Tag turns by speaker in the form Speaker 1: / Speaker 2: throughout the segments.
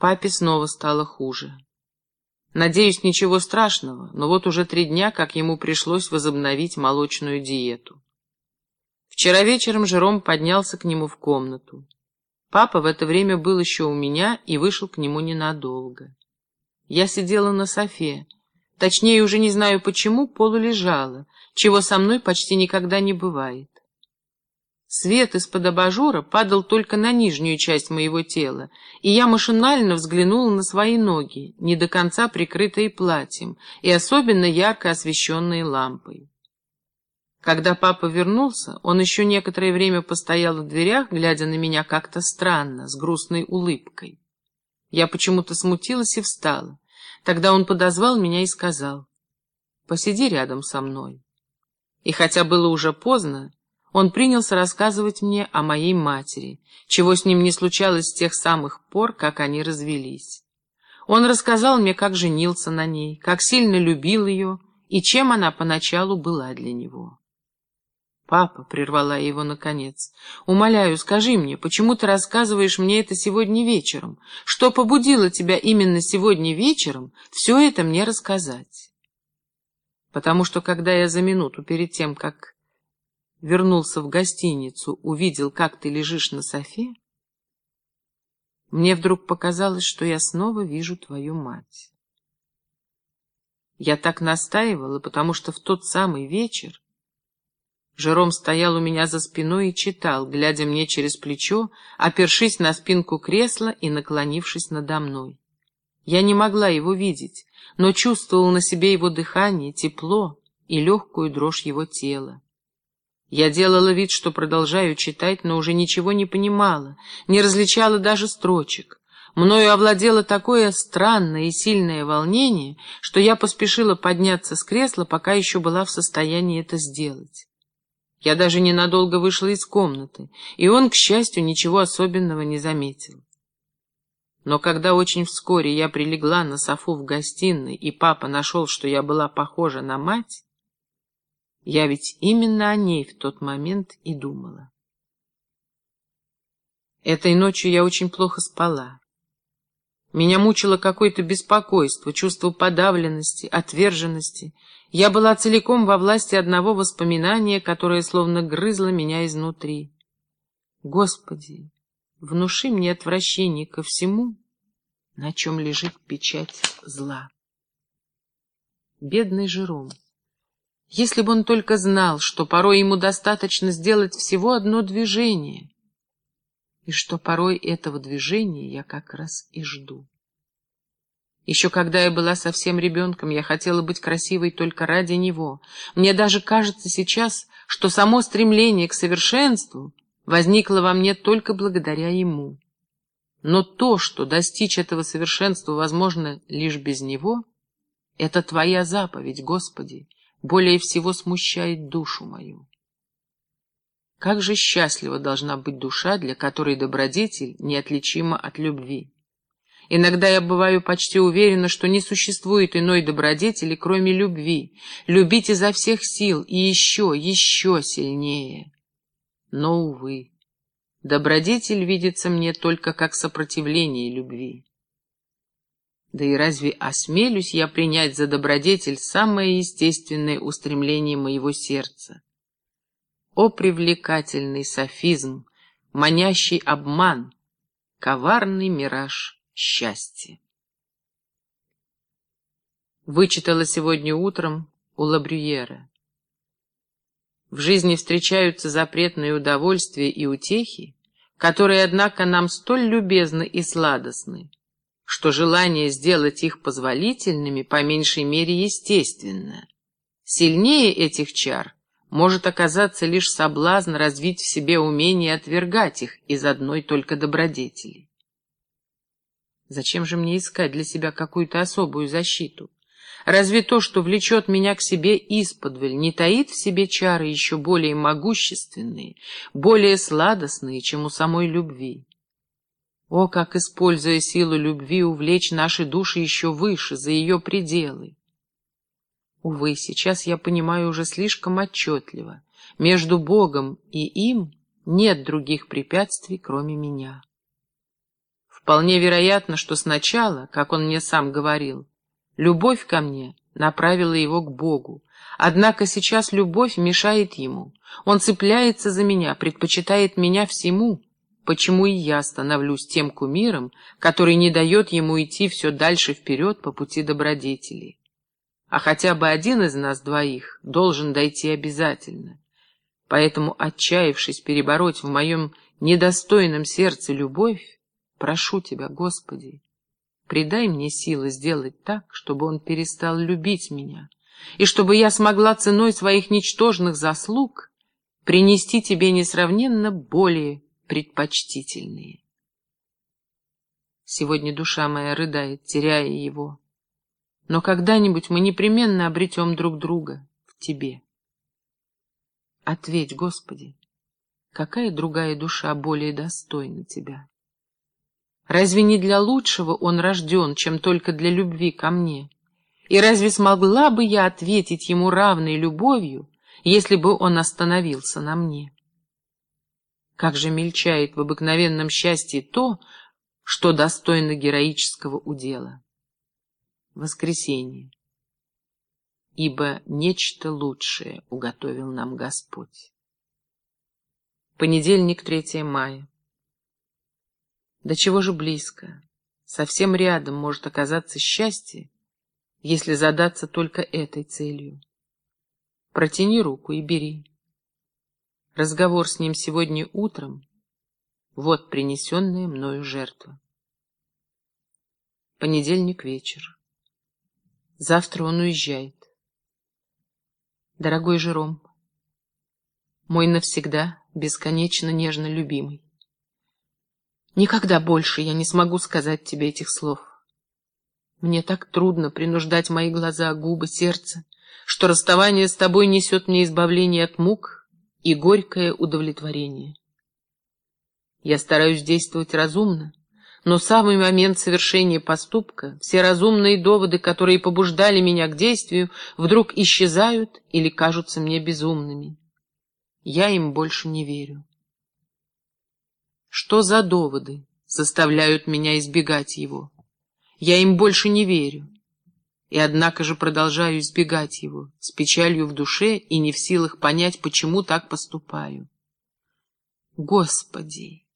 Speaker 1: Папе снова стало хуже. Надеюсь, ничего страшного, но вот уже три дня, как ему пришлось возобновить молочную диету. Вчера вечером Жером поднялся к нему в комнату. Папа в это время был еще у меня и вышел к нему ненадолго. Я сидела на софе, точнее, уже не знаю почему, полулежала, чего со мной почти никогда не бывает. Свет из-под абажура падал только на нижнюю часть моего тела, и я машинально взглянула на свои ноги, не до конца прикрытые платьем и особенно ярко освещенные лампой. Когда папа вернулся, он еще некоторое время постоял в дверях, глядя на меня как-то странно, с грустной улыбкой. Я почему-то смутилась и встала. Тогда он подозвал меня и сказал, «Посиди рядом со мной». И хотя было уже поздно, он принялся рассказывать мне о моей матери, чего с ним не случалось с тех самых пор, как они развелись. Он рассказал мне, как женился на ней, как сильно любил ее и чем она поначалу была для него. «Папа», — прервала его наконец, — «умоляю, скажи мне, почему ты рассказываешь мне это сегодня вечером? Что побудило тебя именно сегодня вечером все это мне рассказать?» Потому что, когда я за минуту перед тем, как вернулся в гостиницу, увидел, как ты лежишь на софе, мне вдруг показалось, что я снова вижу твою мать. Я так настаивала, потому что в тот самый вечер Жером стоял у меня за спиной и читал, глядя мне через плечо, опершись на спинку кресла и наклонившись надо мной. Я не могла его видеть, но чувствовала на себе его дыхание, тепло и легкую дрожь его тела. Я делала вид, что продолжаю читать, но уже ничего не понимала, не различала даже строчек. Мною овладело такое странное и сильное волнение, что я поспешила подняться с кресла, пока еще была в состоянии это сделать. Я даже ненадолго вышла из комнаты, и он, к счастью, ничего особенного не заметил. Но когда очень вскоре я прилегла на софу в гостиной, и папа нашел, что я была похожа на мать, я ведь именно о ней в тот момент и думала. Этой ночью я очень плохо спала. Меня мучило какое-то беспокойство, чувство подавленности, отверженности. Я была целиком во власти одного воспоминания, которое словно грызло меня изнутри. Господи, внуши мне отвращение ко всему, на чем лежит печать зла. Бедный Жером. Если бы он только знал, что порой ему достаточно сделать всего одно движение, и что порой этого движения я как раз и жду. Еще когда я была совсем ребенком, я хотела быть красивой только ради него. Мне даже кажется сейчас, что само стремление к совершенству возникло во мне только благодаря ему. Но то, что достичь этого совершенства возможно лишь без него, это твоя заповедь, Господи, более всего смущает душу мою. Как же счастлива должна быть душа, для которой добродетель неотличима от любви. Иногда я бываю почти уверена, что не существует иной добродетели, кроме любви. Любить изо всех сил и еще, еще сильнее. Но, увы, добродетель видится мне только как сопротивление любви. Да и разве осмелюсь я принять за добродетель самое естественное устремление моего сердца? О привлекательный софизм, манящий обман, коварный мираж счастья! Вычитала сегодня утром у Лабрюера. В жизни встречаются запретные удовольствия и утехи, которые, однако, нам столь любезны и сладостны, что желание сделать их позволительными по меньшей мере естественно. Сильнее этих чар может оказаться лишь соблазн развить в себе умение отвергать их из одной только добродетели. Зачем же мне искать для себя какую-то особую защиту? Разве то, что влечет меня к себе исподволь, не таит в себе чары еще более могущественные, более сладостные, чем у самой любви? О, как, используя силу любви, увлечь наши души еще выше, за ее пределы! Увы, сейчас я понимаю уже слишком отчетливо. Между Богом и им нет других препятствий, кроме меня. Вполне вероятно, что сначала, как он мне сам говорил, любовь ко мне направила его к Богу, однако сейчас любовь мешает ему. Он цепляется за меня, предпочитает меня всему, почему и я становлюсь тем кумиром, который не дает ему идти все дальше вперед по пути добродетели. А хотя бы один из нас двоих должен дойти обязательно. Поэтому, отчаявшись перебороть в моем недостойном сердце любовь, прошу тебя, Господи, придай мне силы сделать так, чтобы он перестал любить меня, и чтобы я смогла ценой своих ничтожных заслуг принести тебе несравненно более предпочтительные. Сегодня душа моя рыдает, теряя его. Но когда-нибудь мы непременно обретем друг друга в тебе. Ответь, Господи, какая другая душа более достойна тебя? Разве не для лучшего он рожден, чем только для любви ко мне? И разве смогла бы я ответить ему равной любовью, если бы он остановился на мне? Как же мельчает в обыкновенном счастье то, что достойно героического удела. Воскресенье. Ибо нечто лучшее уготовил нам Господь. Понедельник, 3 мая. До чего же близко, совсем рядом может оказаться счастье, если задаться только этой целью. Протяни руку и бери. Разговор с ним сегодня утром — вот принесенная мною жертва. Понедельник вечер. Завтра он уезжает. Дорогой Жером, мой навсегда бесконечно нежно любимый, никогда больше я не смогу сказать тебе этих слов. Мне так трудно принуждать мои глаза, губы, сердце, что расставание с тобой несет мне избавление от мук — и горькое удовлетворение. Я стараюсь действовать разумно, но самый момент совершения поступка, все разумные доводы, которые побуждали меня к действию, вдруг исчезают или кажутся мне безумными. Я им больше не верю. Что за доводы заставляют меня избегать его? Я им больше не верю и однако же продолжаю избегать его, с печалью в душе и не в силах понять, почему так поступаю. Господи!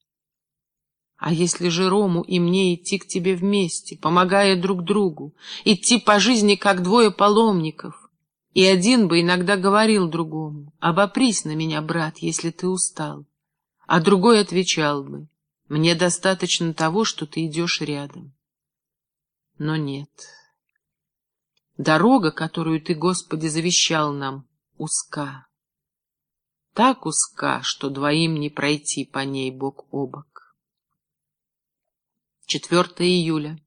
Speaker 1: А если же Рому и мне идти к тебе вместе, помогая друг другу, идти по жизни, как двое паломников, и один бы иногда говорил другому, «Обопрись на меня, брат, если ты устал», а другой отвечал бы, «Мне достаточно того, что ты идешь рядом». Но нет... Дорога, которую Ты, Господи, завещал нам, узка. Так узка, что двоим не пройти по ней бок о бок. 4 июля.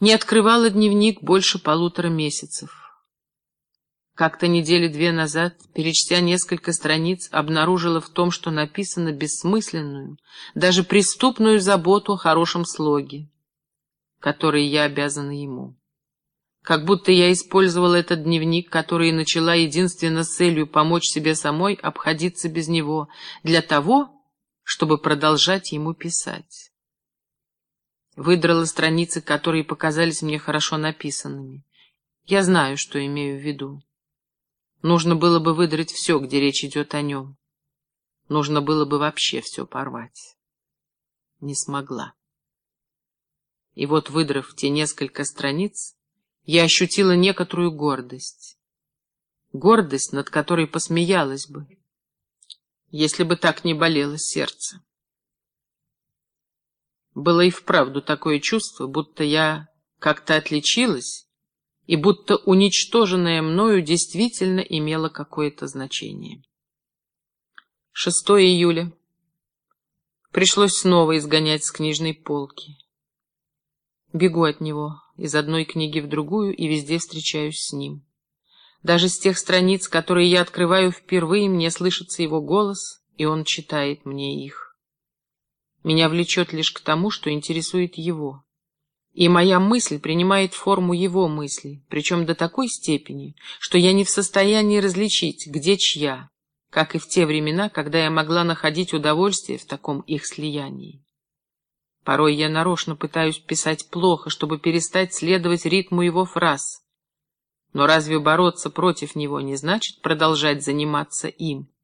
Speaker 1: Не открывала дневник больше полутора месяцев. Как-то недели две назад, перечтя несколько страниц, обнаружила в том, что написано бессмысленную, даже преступную заботу о хорошем слоге, которой я обязана ему как будто я использовала этот дневник, который начала единственно с целью помочь себе самой обходиться без него, для того, чтобы продолжать ему писать. Выдрала страницы, которые показались мне хорошо написанными. Я знаю, что имею в виду. Нужно было бы выдрать все, где речь идет о нем. Нужно было бы вообще все порвать. Не смогла. И вот, выдрав те несколько страниц, я ощутила некоторую гордость. Гордость, над которой посмеялась бы, если бы так не болело сердце. Было и вправду такое чувство, будто я как-то отличилась, и будто уничтоженное мною действительно имело какое-то значение. 6 июля. Пришлось снова изгонять с книжной полки. Бегу от него, из одной книги в другую и везде встречаюсь с ним. Даже с тех страниц, которые я открываю впервые, мне слышится его голос, и он читает мне их. Меня влечет лишь к тому, что интересует его. И моя мысль принимает форму его мысли, причем до такой степени, что я не в состоянии различить, где чья, как и в те времена, когда я могла находить удовольствие в таком их слиянии. Порой я нарочно пытаюсь писать плохо, чтобы перестать следовать ритму его фраз. Но разве бороться против него не значит продолжать заниматься им?